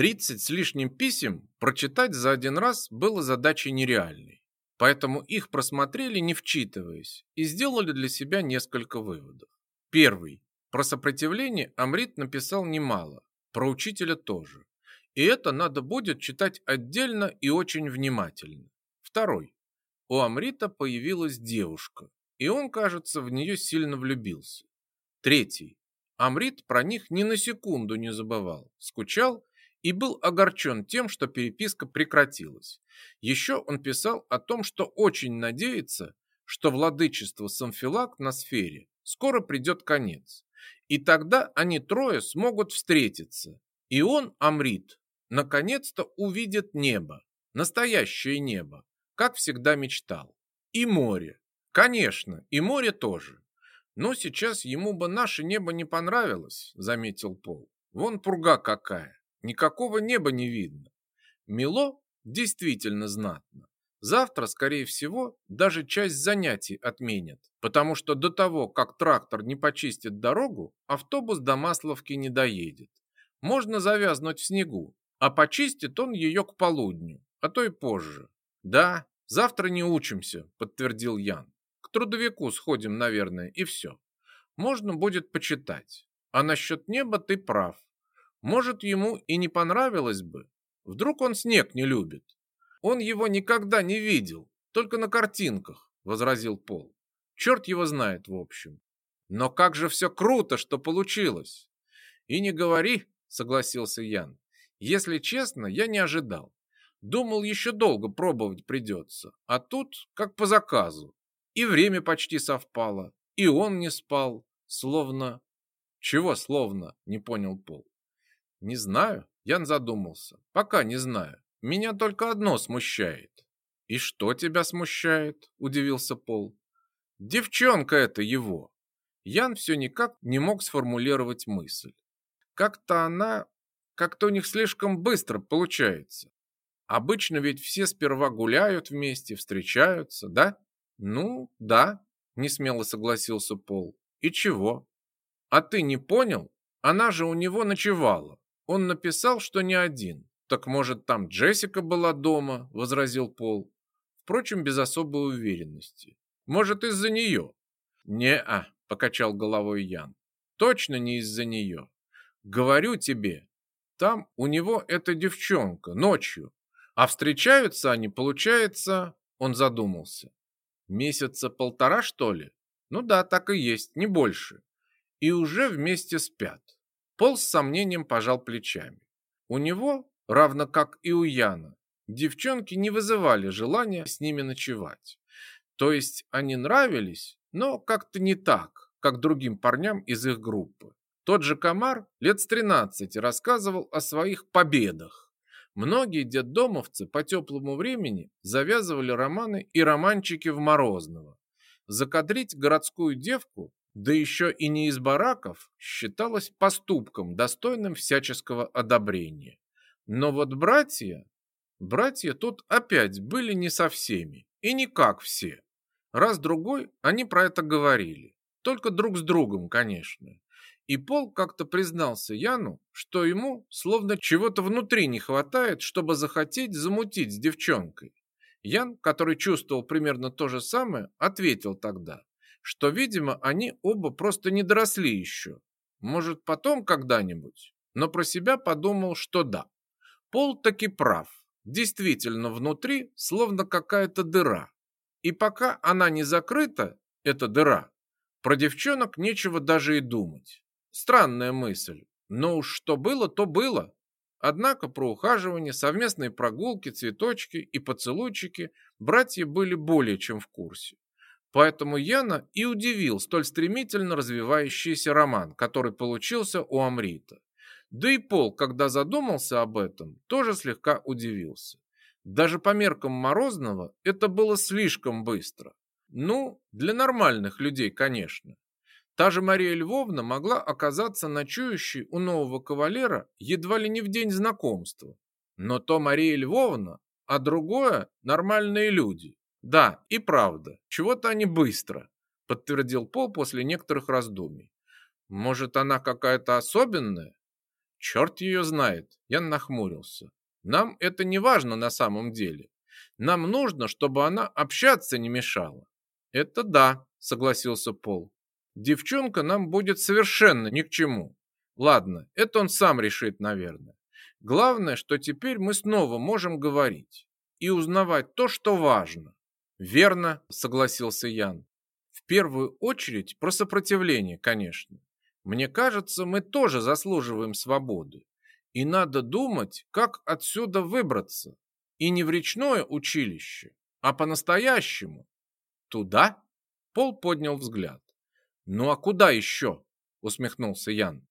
Тридцать с лишним писем прочитать за один раз было задачей нереальной. Поэтому их просмотрели, не вчитываясь, и сделали для себя несколько выводов. Первый. Про сопротивление Амрит написал немало, про учителя тоже. И это надо будет читать отдельно и очень внимательно. Второй. У Амрита появилась девушка, и он, кажется, в нее сильно влюбился. Третий. Амрит про них ни на секунду не забывал, скучал и был огорчен тем, что переписка прекратилась. Еще он писал о том, что очень надеется, что владычество Самфилак на сфере скоро придет конец, и тогда они трое смогут встретиться, и он, Амрит, наконец-то увидит небо, настоящее небо, как всегда мечтал, и море, конечно, и море тоже. Но сейчас ему бы наше небо не понравилось, заметил Пол. Вон пурга какая. Никакого неба не видно. Мило действительно знатно. Завтра, скорее всего, даже часть занятий отменят, потому что до того, как трактор не почистит дорогу, автобус до Масловки не доедет. Можно завязнуть в снегу, а почистит он ее к полудню, а то и позже. Да, завтра не учимся, подтвердил Ян. К трудовику сходим, наверное, и все. Можно будет почитать. А насчет неба ты прав. Может, ему и не понравилось бы. Вдруг он снег не любит. Он его никогда не видел, только на картинках, возразил Пол. Черт его знает, в общем. Но как же все круто, что получилось. И не говори, согласился Ян. Если честно, я не ожидал. Думал, еще долго пробовать придется. А тут, как по заказу. И время почти совпало, и он не спал, словно... Чего словно, не понял Пол. Не знаю, Ян задумался. Пока не знаю. Меня только одно смущает. И что тебя смущает? Удивился Пол. Девчонка это его. Ян все никак не мог сформулировать мысль. Как-то она, как-то у них слишком быстро получается. Обычно ведь все сперва гуляют вместе, встречаются, да? Ну, да, несмело согласился Пол. И чего? А ты не понял? Она же у него ночевала. Он написал, что не один. Так может, там Джессика была дома, возразил Пол. Впрочем, без особой уверенности. Может, из-за нее? Не-а, покачал головой Ян. Точно не из-за нее. Говорю тебе, там у него эта девчонка ночью. А встречаются они, получается, он задумался. Месяца полтора, что ли? Ну да, так и есть, не больше. И уже вместе спят. Пол с сомнением пожал плечами. У него, равно как и у Яна, девчонки не вызывали желания с ними ночевать. То есть они нравились, но как-то не так, как другим парням из их группы. Тот же Комар лет с 13 рассказывал о своих победах. Многие детдомовцы по теплому времени завязывали романы и романчики в Морозного. Закадрить городскую девку да еще и не из бараков, считалось поступком, достойным всяческого одобрения. Но вот братья, братья тут опять были не со всеми, и не как все. Раз-другой они про это говорили, только друг с другом, конечно. И Пол как-то признался Яну, что ему словно чего-то внутри не хватает, чтобы захотеть замутить с девчонкой. Ян, который чувствовал примерно то же самое, ответил тогда, что, видимо, они оба просто не доросли еще. Может, потом когда-нибудь? Но про себя подумал, что да. Пол таки прав. Действительно, внутри словно какая-то дыра. И пока она не закрыта, эта дыра, про девчонок нечего даже и думать. Странная мысль. Но уж что было, то было. Однако про ухаживание, совместные прогулки, цветочки и поцелуйчики братья были более чем в курсе. Поэтому Яна и удивил столь стремительно развивающийся роман, который получился у Амрита. Да и Пол, когда задумался об этом, тоже слегка удивился. Даже по меркам Морозного это было слишком быстро. Ну, для нормальных людей, конечно. Та же Мария Львовна могла оказаться ночующей у нового кавалера едва ли не в день знакомства. Но то Мария Львовна, а другое – нормальные люди. Да, и правда, чего-то они быстро, подтвердил Пол после некоторых раздумий. Может, она какая-то особенная? Черт ее знает, я нахмурился. Нам это не важно на самом деле. Нам нужно, чтобы она общаться не мешала. Это да, согласился Пол. Девчонка нам будет совершенно ни к чему. Ладно, это он сам решит, наверное. Главное, что теперь мы снова можем говорить и узнавать то, что важно. Верно, согласился Ян. В первую очередь про сопротивление, конечно. Мне кажется, мы тоже заслуживаем свободы. И надо думать, как отсюда выбраться. И не в речное училище, а по-настоящему. Туда? Пол поднял взгляд. Ну а куда еще? Усмехнулся Ян.